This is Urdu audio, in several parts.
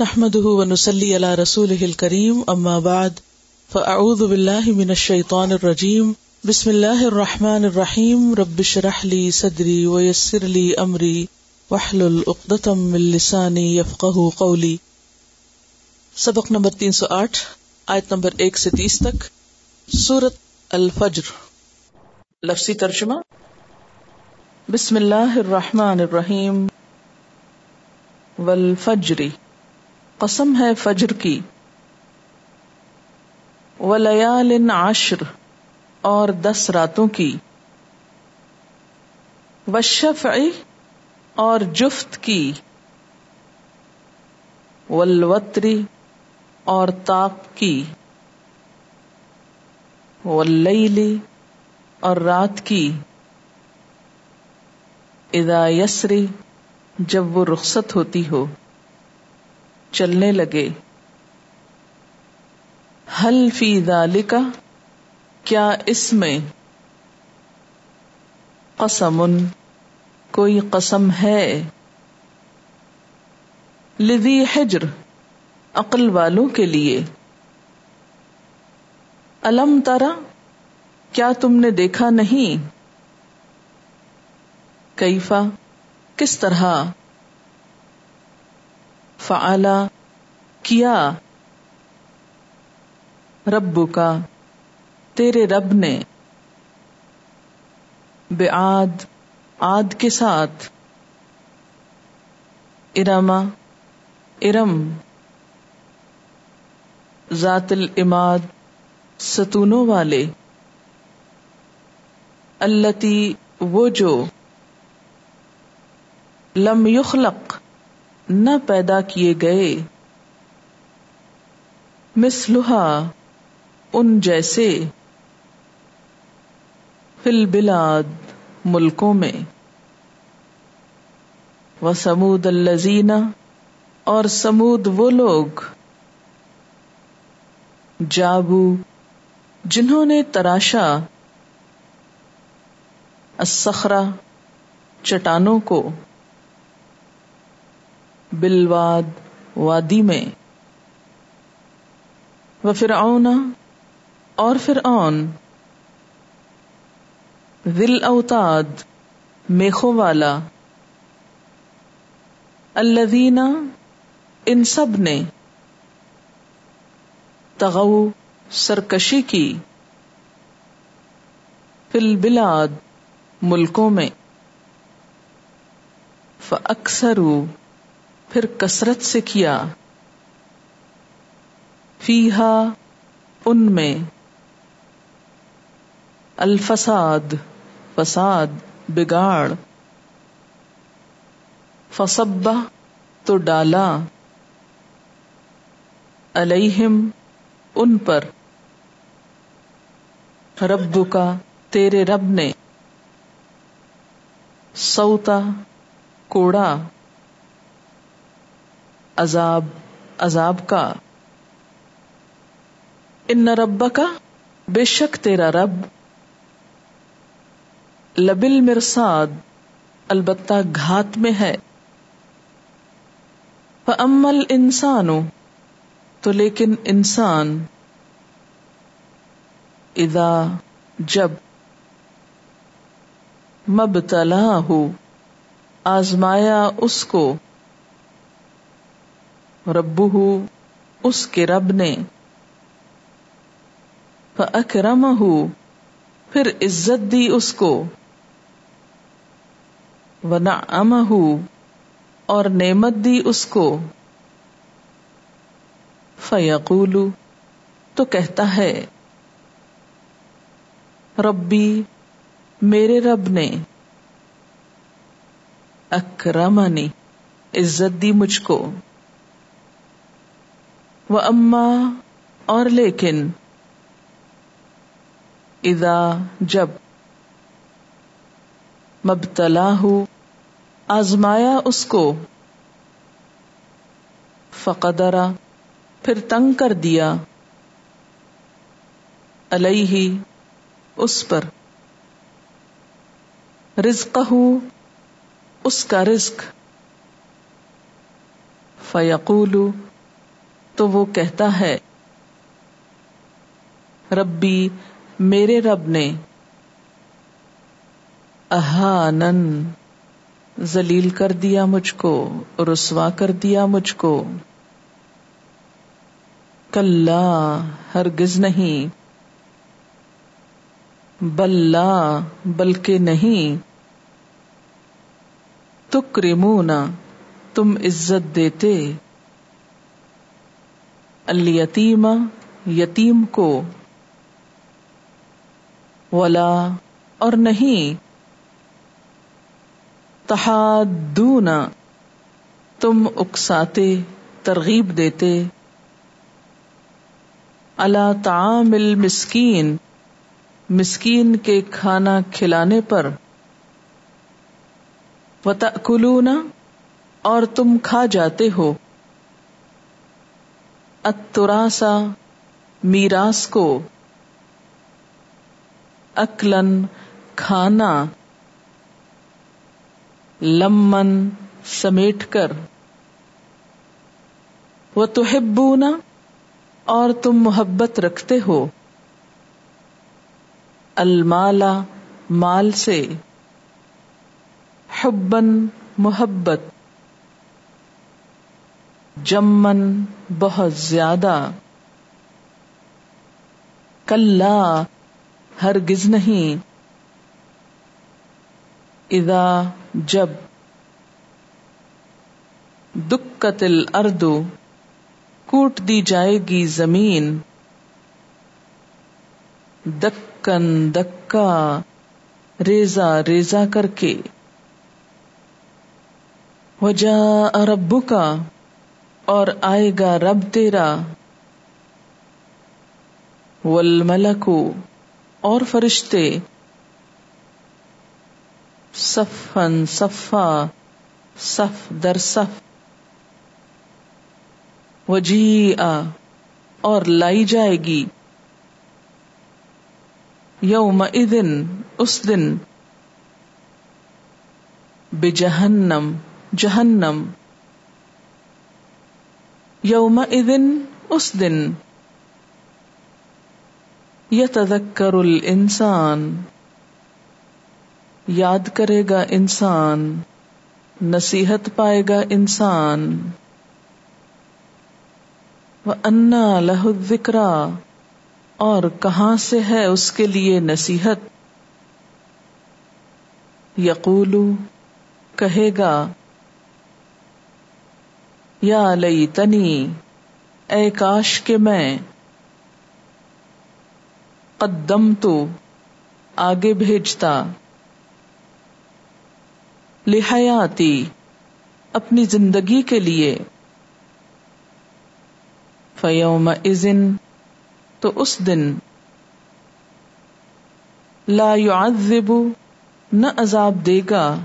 نحمده ونسلي على رسوله الكريم، أما بعد، فأعوذ بالله من الشيطان الرجيم. بسم الله الرحمن الرحيم. رب اشرح لي صدري ويسر لي أمري، واحلل عقدة من لساني يفقه قولي. سبق نمبر 308 آیت نمبر 1 سے 30 تک سورت الفجر. لفظی ترجمہ، بسم اللہ الرحمن الرحیم والفجر. قسم ہے فجر کی۔ ولیال عشر اور دس راتوں کی۔ وشفع اور جفت کی۔ والوتری اور طاق کی۔ واللیلی اور رات کی۔ اذا یسری جب وہ رخصت ہوتی ہو۔ چلنے لگے۔ حل فی ذالکا کیا اس میں قسم کوئی قسم ہے؟ لذی حجر، عقل والوں کے لیے۔ الم ترا کیا تم نے دیکھا نہیں؟ کیفا، کس طرح؟ فعلا کیا۔ رب کا تیرے رب نے بے آد آد کے ساتھ۔ ارما ارم۔ ذات الاماد، ستونوں والے۔ التی، وہ جو لم یخلق۔ نہ پیدا کیے گئے۔ مسلحا ان جیسے۔ فل بلاد ملکوں میں۔ وہ سمود الزین اور سمود وہ لوگ۔ جابو، جنہوں نے تراشا۔ الصخرہ، چٹانوں کو۔ بلواد وادی میں۔ وہ فرعون اور فرعون۔ دل اوتاد میخو والا۔ الذین ان سب نے تغو سرکشی کی۔ فل بلاد ملکوں میں۔ فاکثروا۔ پھر کثرت سے کیا۔ فیحا ان میں۔ الفساد، فساد، بگاڑ۔ فصبہ، تو ڈالا۔ علیہم، ان پر۔ رب کا تیرے رب نے۔ سوتا، کوڑا۔ عذاب عذاب کا۔ ان رب کا بے شک تیرا رب۔ لبل مرساد البتہ گھات میں ہے۔ امل انسان تو لیکن انسان۔ ادا جب مبتلا ہو آزمایا اس کو۔ ربو اس کے رب نے۔ اکرم پھر عزت دی اس کو۔ ونا ام اور نعمت دی اس کو۔ فیقول، تو کہتا ہے، ربی، میرے رب نے۔ اکرمنی، عزت دی مجھ کو۔ وہ اما اور لیکن ادا جب مبتلا ہو آزمایا اس کو فقدرا پھر تنگ کر دیا علیہ اس پر رزق اس کا رزق فیقول تو وہ کہتا ہے، ربی، میرے رب نے اہانن ذلیل کر دیا مجھ کو، رسوا کر دیا مجھ کو۔ کل ہرگز نہیں۔ بلا، بلکہ نہیں۔ تکرمونا، تم عزت دیتے۔ الیتیم، یتیم کو۔ ولا، اور نہیں۔ تحادونا تم اکساتے، ترغیب دیتے۔ اللہ تعام المسکین، مسکین کے کھانا کھلانے پر۔ وتأکلون اور تم کھا جاتے ہو۔ اتراسا میراث کو اکلن کھانا لمن سمیٹ کر۔ وہ تو اور تم محبت رکھتے ہو۔ المالا مال سے۔ حبن محبت۔ جمن بہت زیادہ۔ کل ہرگز نہیں۔ ادا جب۔ دکت اردو کوٹ دی جائے گی زمین۔ دکن دکا ریزا ریزا کر کے۔ وجا اربو کا اور آئے گا رب تیرا۔ والملکو اور فرشتے۔ صفن صفا، صف در صف۔ وجی اور لائی جائے گی۔ یوم ادن اس دن۔ بجہنم جہنم یوم ادن اس دن یتذکر الانسان۔ یاد کرے گا انسان، نصیحت پائے گا انسان۔ وہ انا لہ ذکرا اور کہاں سے ہے اس کے لیے نصیحت؟ یقولو، کہے گا یا لئی تنی اے کاش کے میں قدم تو آگے بھیجتا۔ لحیاتی، اپنی زندگی کے لیے۔ فیوم ازن تو اس دن۔ لا يعذب نہ عذاب دے گا۔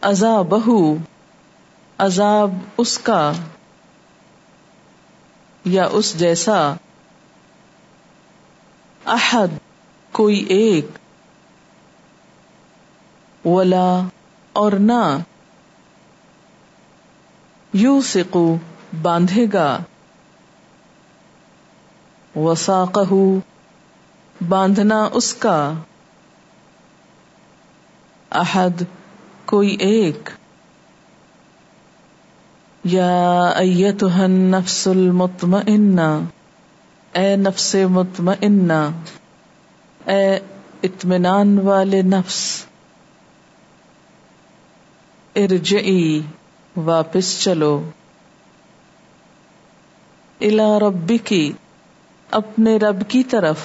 عذابہ عذاب اس کا یا اس جیسا احد کوئی ایک ولا اور نہ یو سکو باندھے گا وساقہ باندھنا اس کا احد کوئی ایک یا ایتها النفس المطمئنہ، اے نفس مطمئنہ، اے اطمینان والے نفس، ارجعی، واپس چلو۔ الا ربی کی اپنے رب کی طرف۔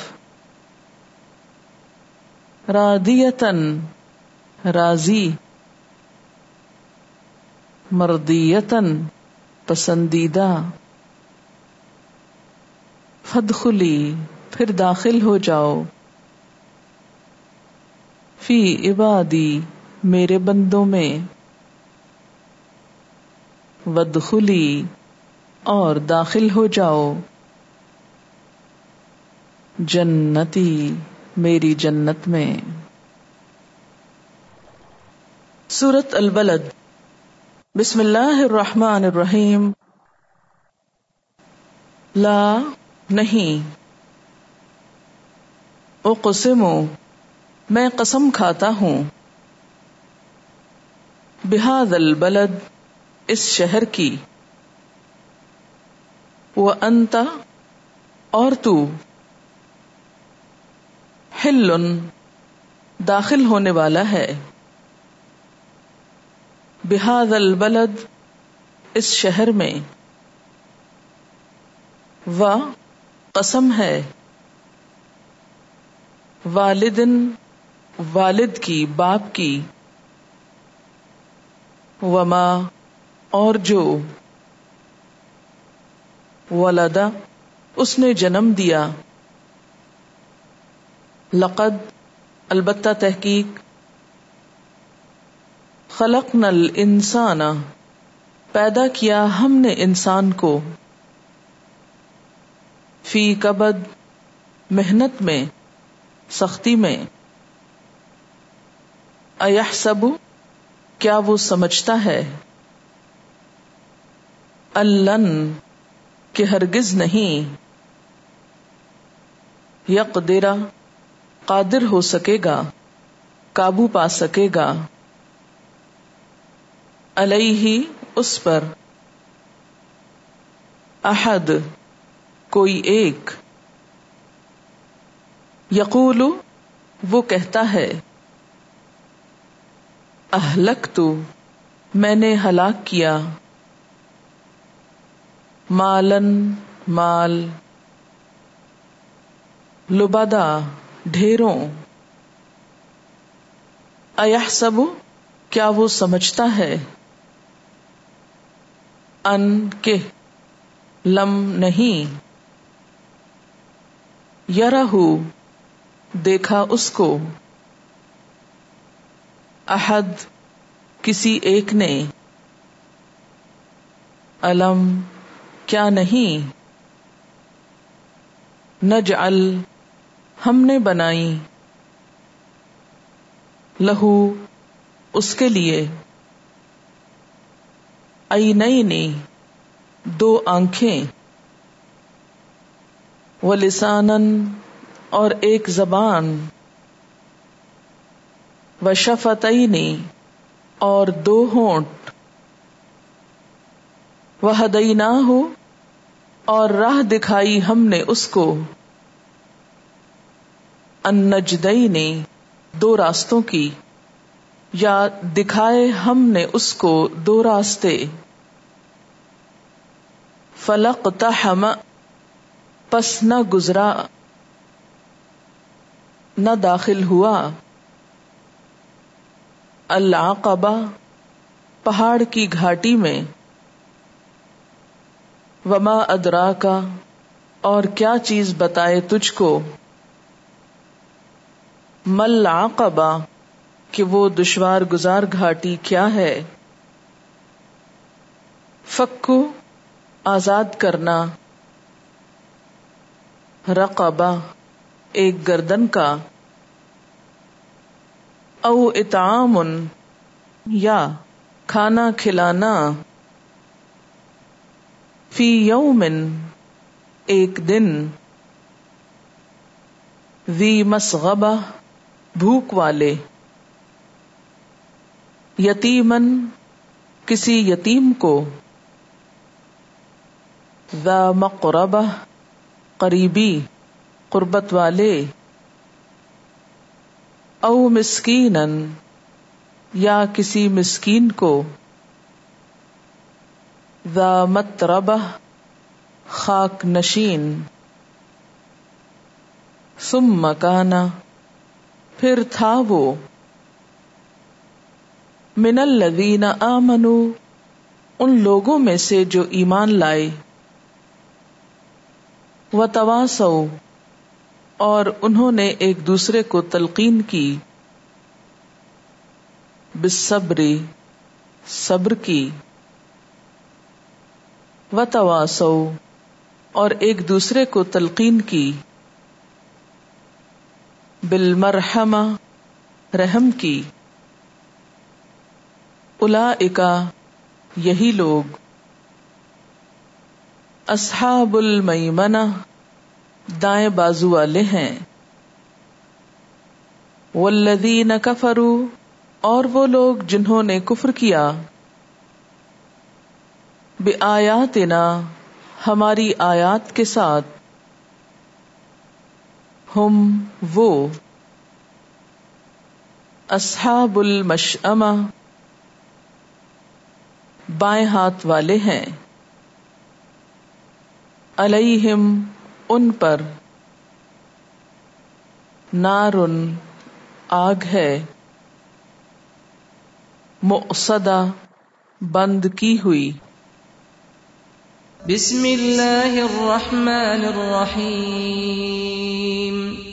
رادیتن راضی۔ مردیتن پسندیدہ۔ فدخلی پھر داخل ہو جاؤ۔ فی عبادی، میرے بندوں میں۔ ودخلی، اور داخل ہو جاؤ۔ جنتی، میری جنت میں۔ سورت البلد۔ بسم اللہ الرحمن الرحیم. لا نہیں. اقسم میں قسم کھاتا ہوں. بحاد البلد، اس شہر کی. وہ انتا اور تو. ہلن داخل ہونے والا ہے. بحاد البلد، اس شہر میں۔ و، قسم ہے۔ والدن، والد کی، باپ کی۔ وما، اور جو۔ ولدا اس نے جنم دیا۔ لقد، البتہ تحقیق۔ خلق نل انسان پیدا کیا ہم نے انسان کو۔ فی کبد، محنت میں، سختی میں۔ سب کیا وہ سمجھتا ہے؟ الن، کہ ہرگز نہیں۔ یک قادر ہو سکے گا، قابو پا سکے گا۔ علیہ اس پر۔ احد، کوئی ایک۔ یقول، وہ کہتا ہے اہلک تو میں نے ہلاک کیا۔ مالن، مال۔ لبادا ڈھیروں۔ اہ سب کیا وہ سمجھتا ہے؟ ان کے لم نہیں۔ یرہ دیکھا اس کو۔ احد، کسی ایک نے۔ علم کیا نہیں۔ نج ہم نے بنائی۔ لہو، اس کے لیے۔ ائی نئی دو آنکھیں و لسانن اور ایک زبان و شفتعینی اور دو ہونٹ وہ ہدئی نہ ہو اور راہ دکھائی ہم نے اس کو۔ انجدئی نے دو راستوں کی۔ یا دکھائے ہم نے اس کو دو راستے۔ فلق تحم پس نہ گزرا، نہ داخل ہوا۔ العقبہ، پہاڑ کی گھاٹی میں۔ وما ادرا کا اور کیا چیز بتائے تجھ کو؟ مل عقبہ کہ وہ دشوار گزار گھاٹی کیا ہے۔ فکو، آزاد کرنا۔ رقبہ، ایک گردن کا۔ او اتام یا کھانا کھلانا۔ فی یومن، ایک دن۔ وی مسغبہ، بھوک والے۔ یتیمن کسی یتیم کو مقربہ قریبی قربت والے او مسکین یا کسی مسکین کو مت ربہ خاک نشین سم مکانا پھر تھا وہ من الذین آمنو، ان لوگوں میں سے جو ایمان لائے۔ و تواسو اور انہوں نے ایک دوسرے کو تلقین کی۔ بصبری صبر کی۔ و تواسو اور ایک دوسرے کو تلقین کی۔ بالمرحمہ، رحم کی۔ الا یہی لوگ۔ اصحاب المیمنہ دائیں بازو والے ہیں۔ والذین کفروا، اور وہ لوگ جنہوں نے کفر کیا۔ بآیاتنا، ہماری آیات کے ساتھ۔ ہم وہ۔ اصحاب المشأمہ بائیں ہاتھ والے ہیں۔ علیہم، ان پر۔ نارن، آگ ہے۔ مؤصدہ، بند کی ہوئی۔ بسم اللہ الرحمن الرحیم۔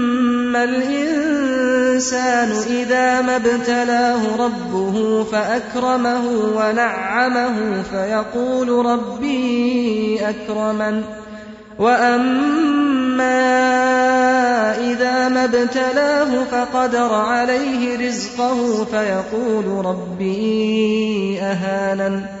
الإنسان إذا ما ابتلاه ربه فأكرمه ونعمه فيقول ربي أكرمن وأما إذا ما ابتلاه فقدر عليه رزقه فيقول ربي أهانن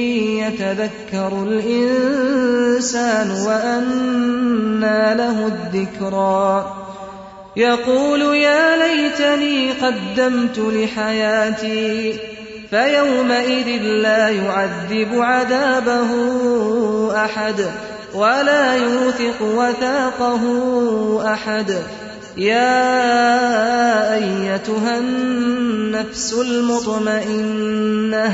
يتذكر الإنسان وأنى له الذكرى. يقول يا ليتني قدمت لحياتي، فيومئذ لا يعذب عذابه أحد، ولا يوثق وثاقه أحد. يا أيتها النفس المطمئنة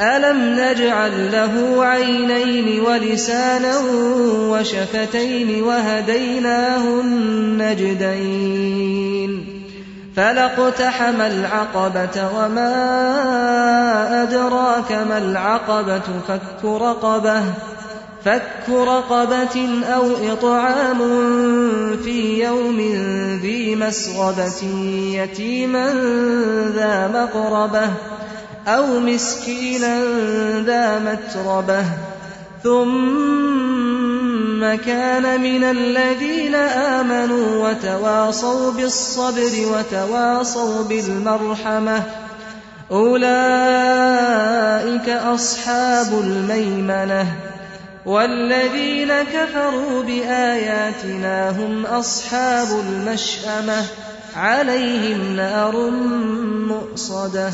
ألم نجعل له عينين ولسانا وشفتين وهديناه النجدين فلاقتحم العقبة وما أدراك ما العقبة فك رقبة فك رقبة أو إطعام في يوم ذي مسغبة يتيما ذا مقربة أو مسكينا ذا متربة ثم كان من الذين آمنوا وتواصوا بالصبر وتواصوا بالمرحمة أولئك أصحاب الميمنة والذين كفروا بآياتنا هم أصحاب المشأمة عليهم نار مؤصدة